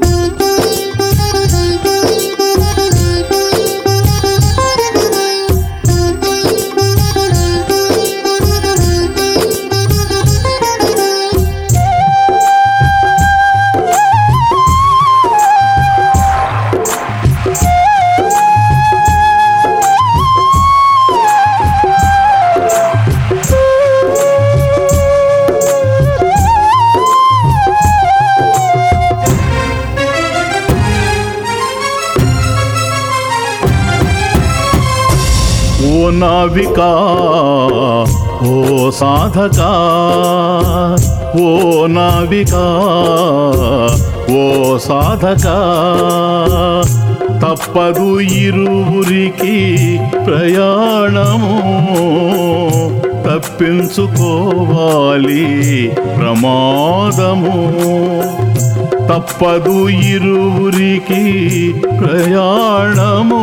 Música ఓ నావికా ఓ సాధకా ఓ నావికా ఓ సాధకా. తప్పదు ఇరువురికి ప్రయాణము తప్పించుకోవాలి ప్రమాదము. తప్పదు ఇరువురికి ప్రయాణము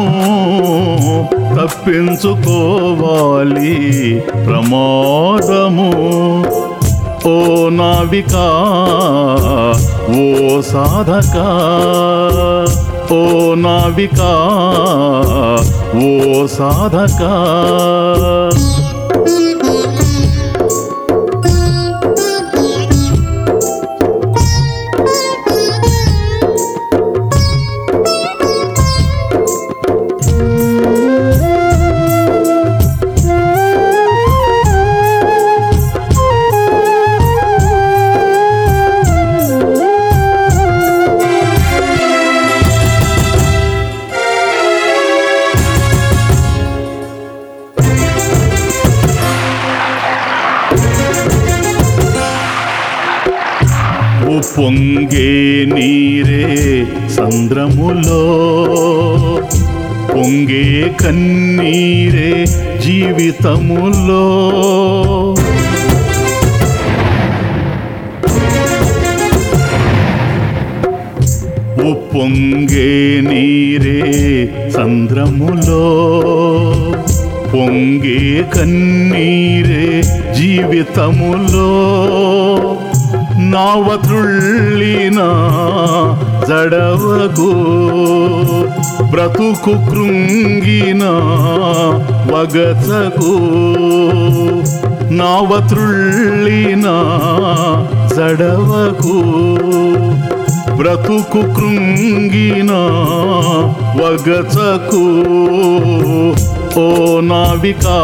తప్పించుకోవాలి ప్రమాదము. ఓ నావిక ఓ సాధక ఓ నావిక ఓ సాధక. పొంగే నీరే సంద్రములో. పొంగే కన్నీరే జీవితములో. పొంగే నీరే సంద్రములో. పొంగే కన్నీరే జీవితములో. నావతృళ్ళిన జడవగు బ్రతుకు కృంగిన వగచకు నావతృళ్ళిన జడవకు బ్రతుకు కృంగిన వగచకు ఓ నావికా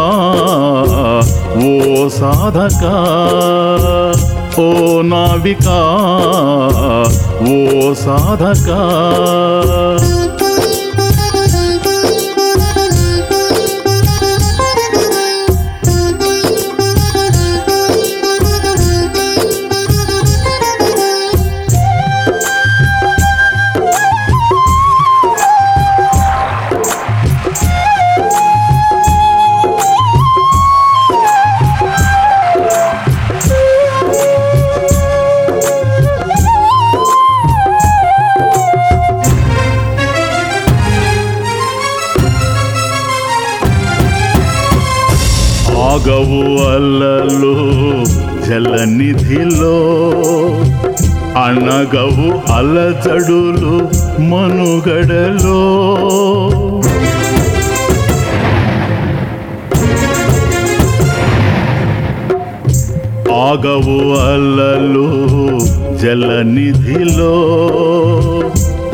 ఓ సాధకా. ఓ నావికా ఓ సాధకా. జలనిధిలో అనగవు అలజడులు మనుగడలో. ఆగవు అలలు జలనిధిలో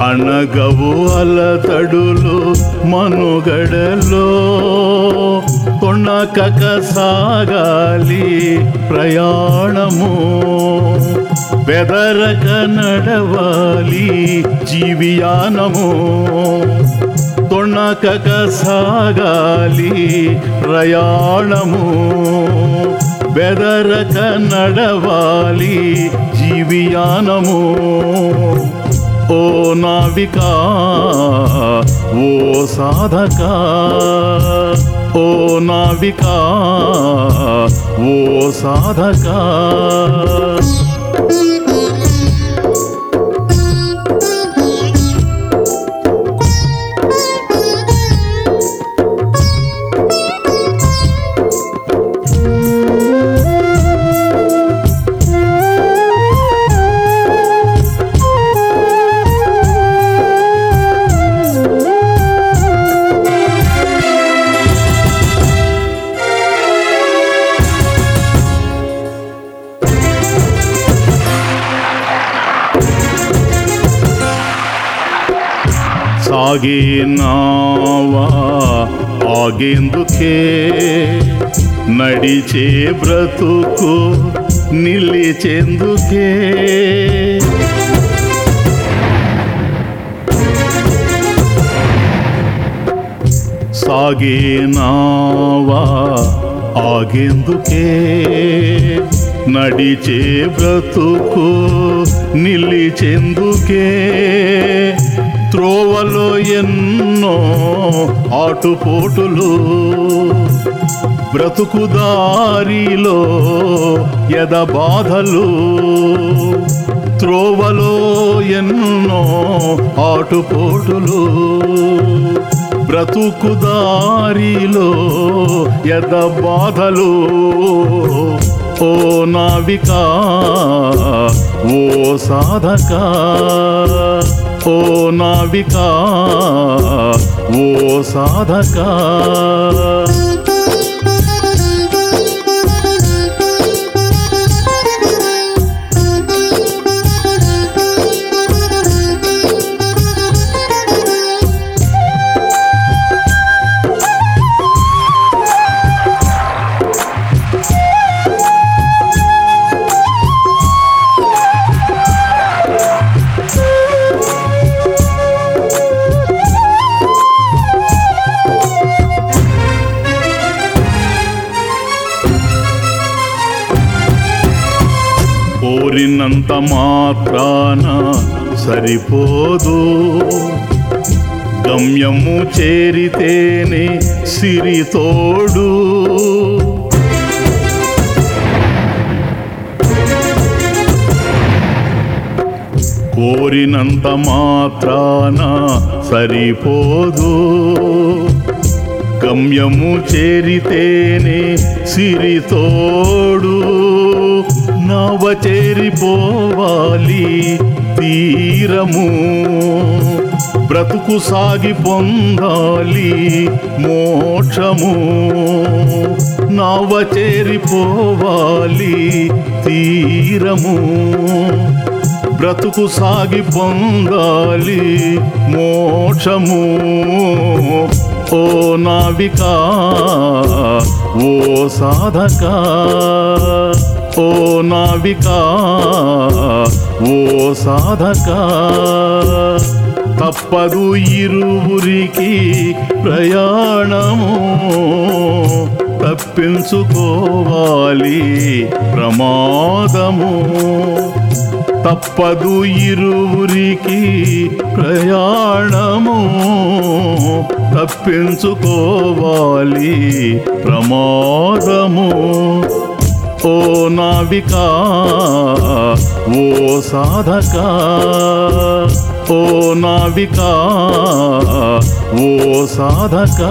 అణగవు అలతడులు మనుగడలో కొనకక సాగాలి ప్రయాణము. బెదరక నడవాలి జీవియానము. తొణకక సాగాలి ప్రయాణము. బెదరక నడవాలి జీవియానము. ఓ నావికా ఓ సాధక ఓ నావికా ఓ సాధక. సాగే నావా ఆగేందుకే? నడిచే బ్రతుకు నిలిచేందుకే? సాగే నావా ఆగేందుకే? నడిచే బ్రతుకు నిలిచెందుకే? త్రోవలో ఎన్నో ఆటుపోటులు. బ్రతుకు దారిలో ఎద బాధలు త్రోవలో ఎన్నో ఆటుపోటులు. బ్రతుకు దారిలో ఎద బాధలు ఓ నావిక ఓ సాధక. ఓ నావిక ఓ సాధక. ఇంత మాత్రాన సరిపోదు. గమ్యము చేరితేనే సిరితోడు కోరినంత మాత్రాన సరిపోదు. గమ్యము చేరితేనే సిరితోడు నవ చేరిపోవాలి తీరము. బ్రతుకు సాగి పొందాలి మోక్షము. నవ చేరిపోవాలి తీరము. బ్రతుకు సాగి పొందాలి మోక్షము. ఓ నావిక ఓ సాధక. ఓ నావిక ఓ సాధక. తప్పదు ఇరువురికి ప్రయాణము తప్పించుకోవాలి ప్రమాదము. తప్పదు ఇరువురికి ప్రయాణము తప్పించుకోవాలి ప్రమాదము. ఓ నావిక ఓ సాధక ఓ నావిక ఓ సాధక.